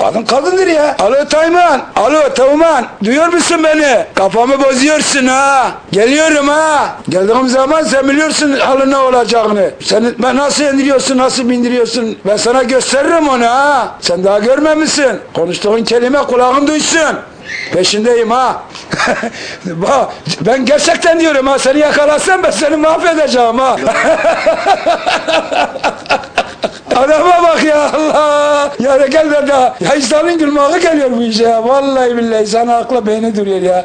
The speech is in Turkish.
Kadın kadındır ya. Alo Tayman. Alo Teoman. Duyuyor musun beni? Kafamı bozuyorsun ha. Geliyorum ha. Geldiğim zaman sen biliyorsun halın ne olacağını. Sen ben nasıl indiriyorsun, nasıl bindiriyorsun. Ben sana gösteririm onu ha. Sen daha görmemişsin. Konuştuğun kelime kulağın duysun. Peşindeyim ha. Ben gerçekten diyorum ha seni yakalasam ben seni mahvedeceğim ha. Adama bak ya Allah. Ya gel ben daha. Ya insanın gülmağı geliyor bu işe ya. Vallahi billahi sana akla beyni duruyor ya.